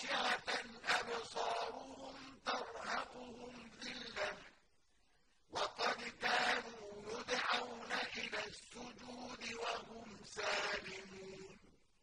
خَاشِعَةً